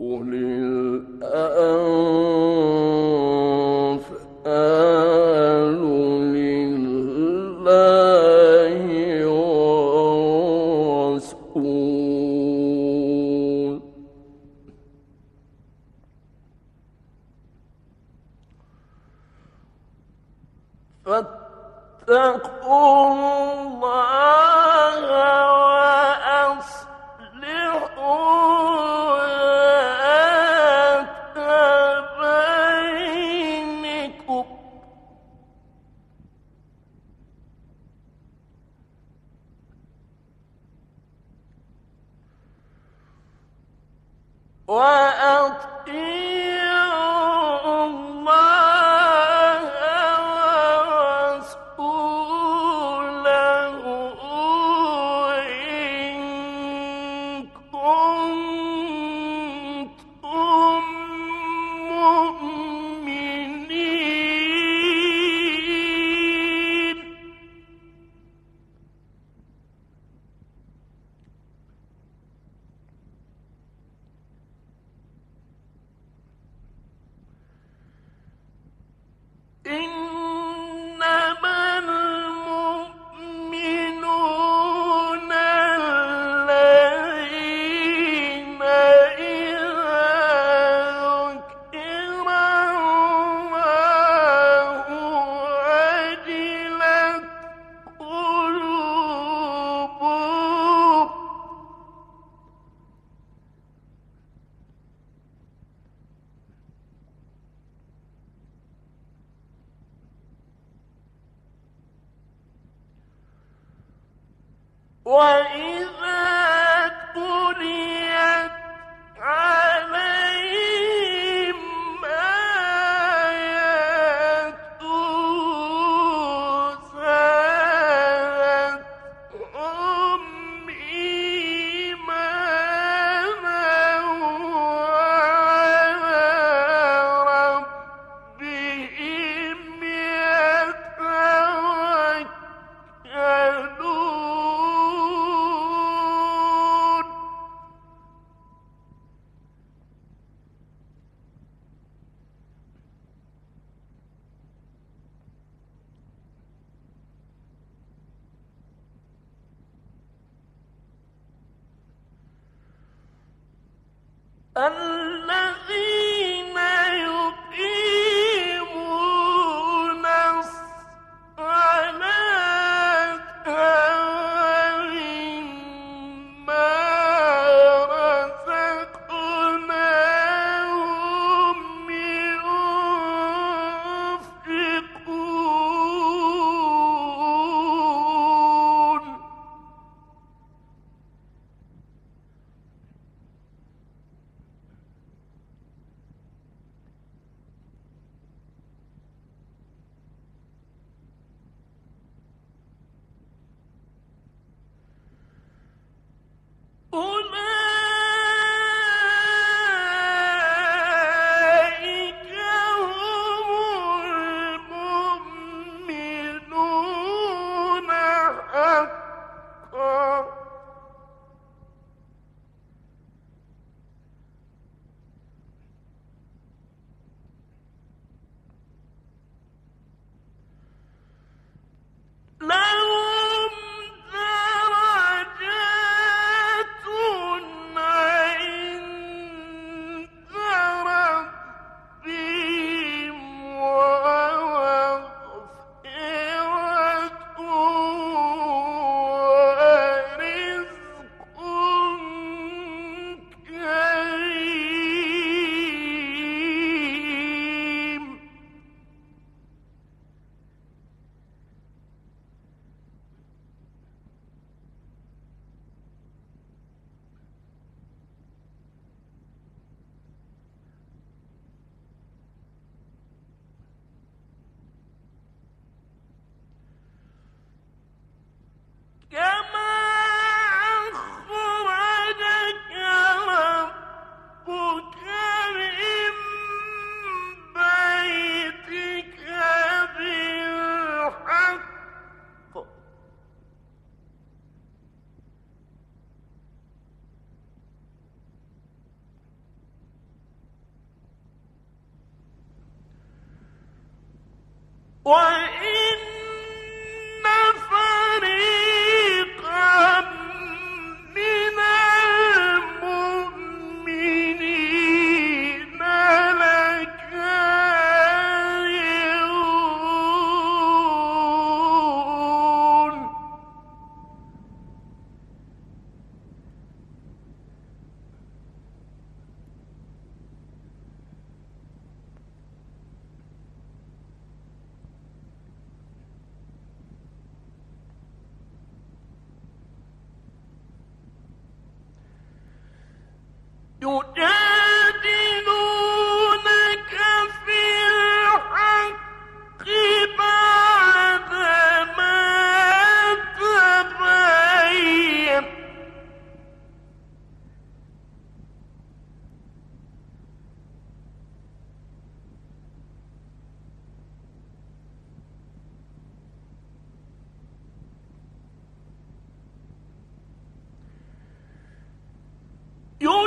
أولي الأنفس وإن Allah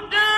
ويريد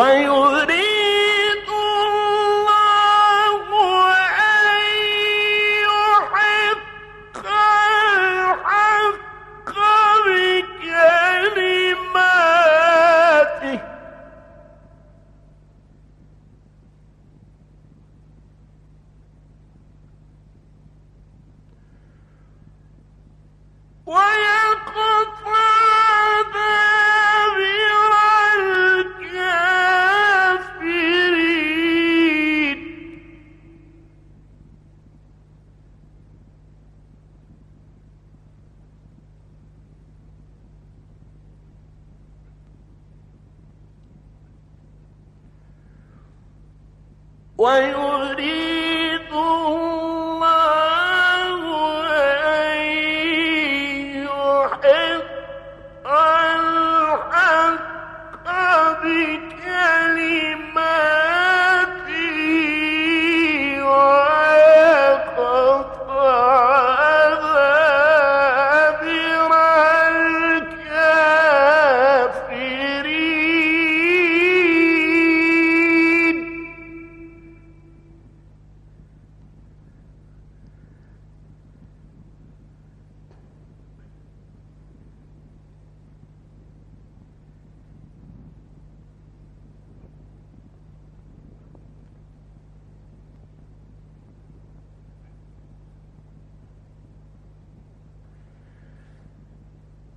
ليحق ويريد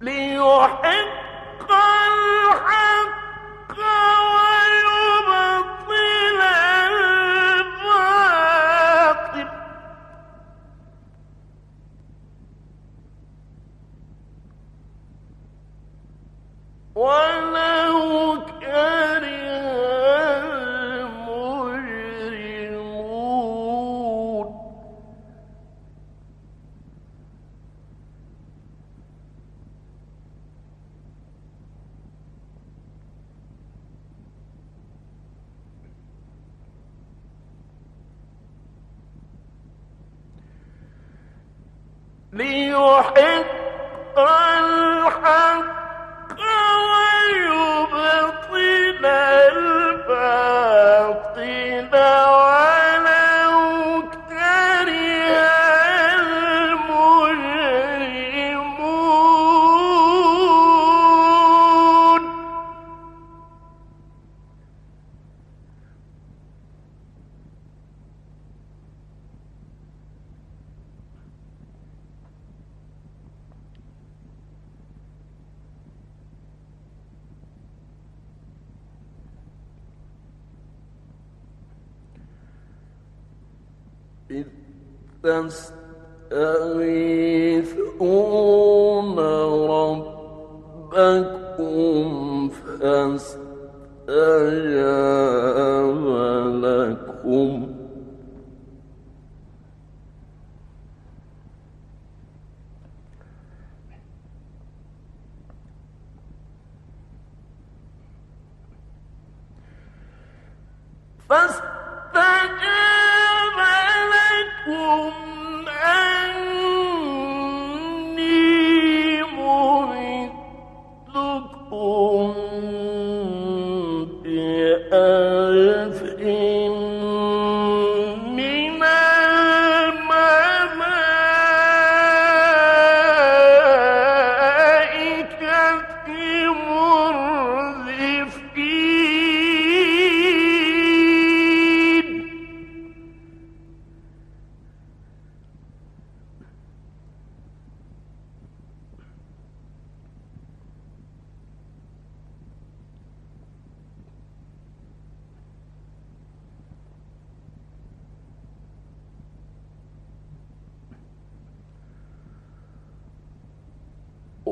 ليحب ليحق الحق ربكم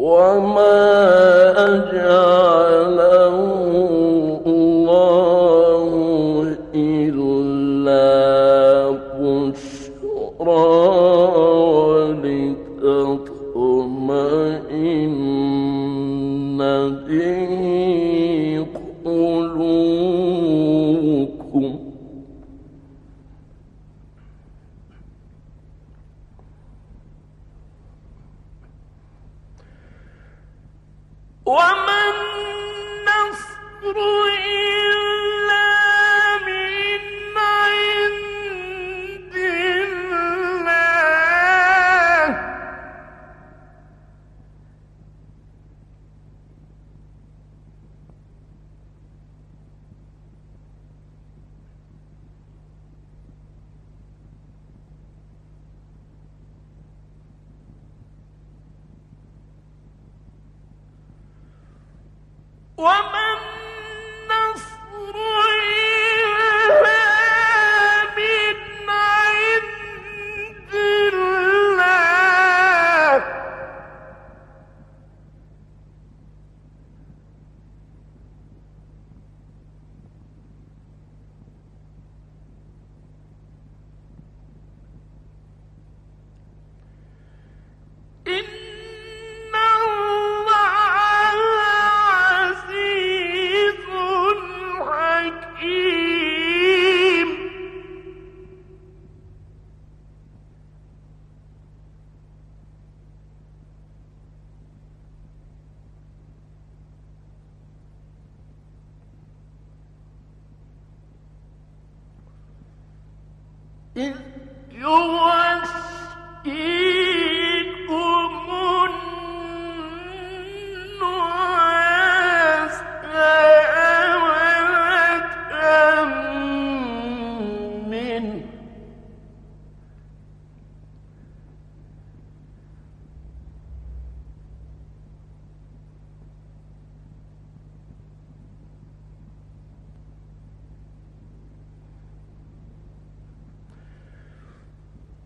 وما أجعله وما إلا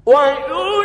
Why?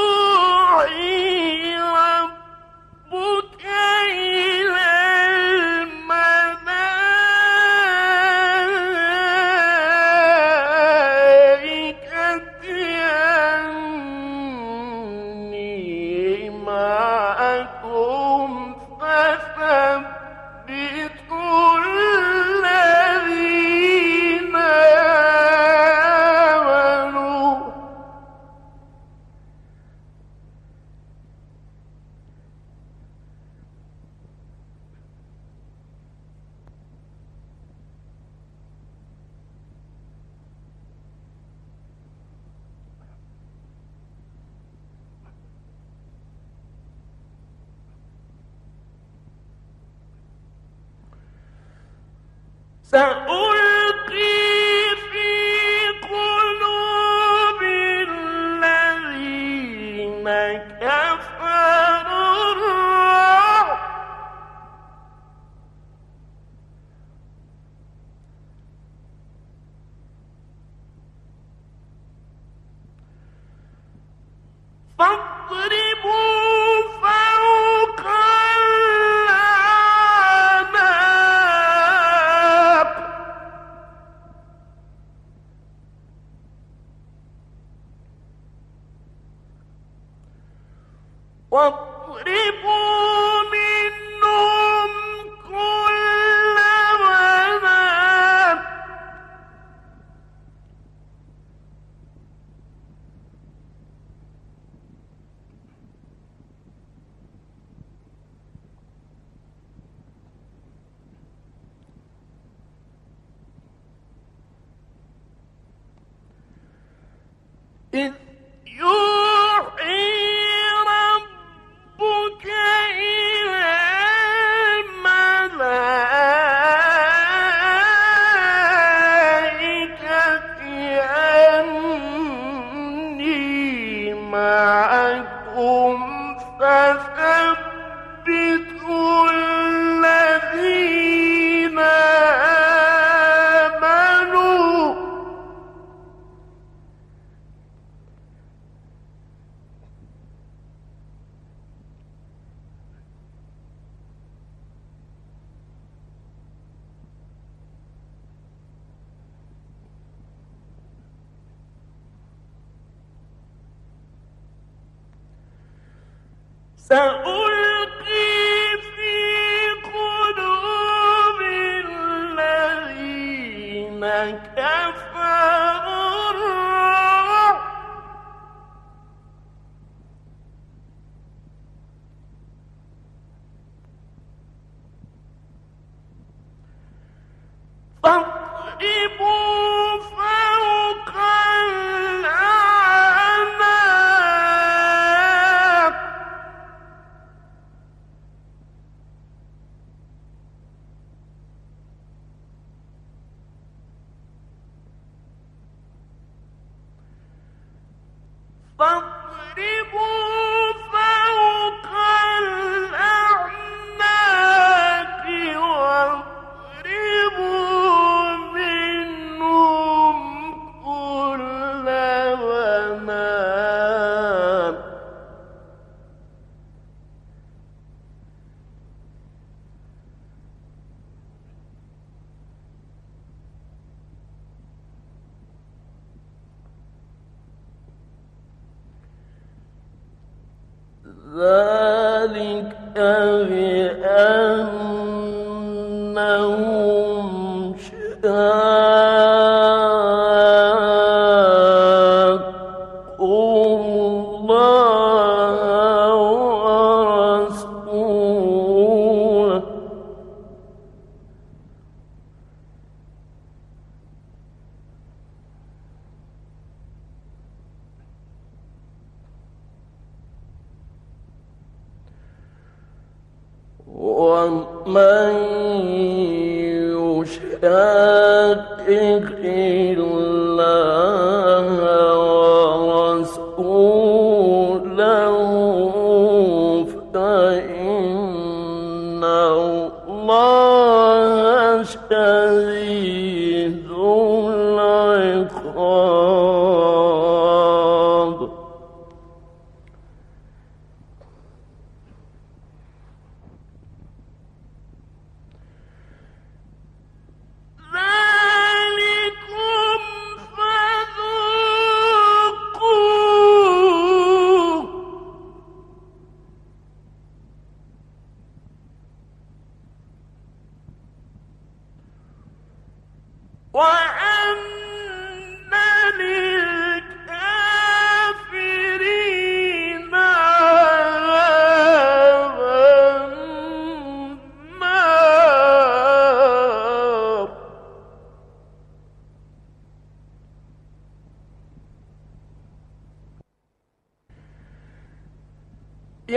سأل إذ Oh. بأنهم شاءوا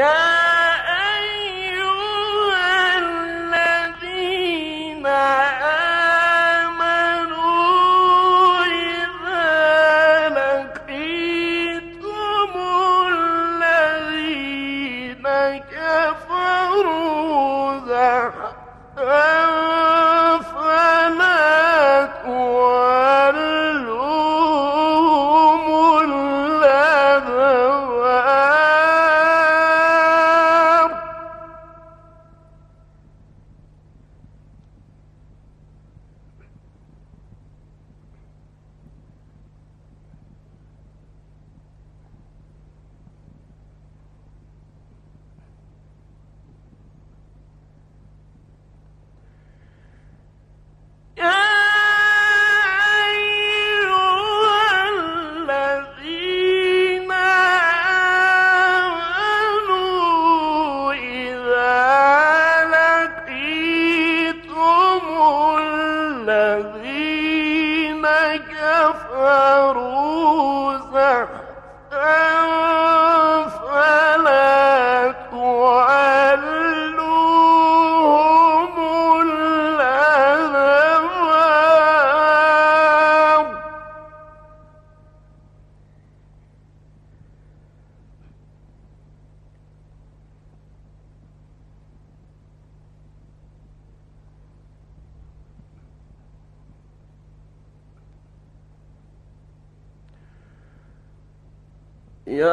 Yeah.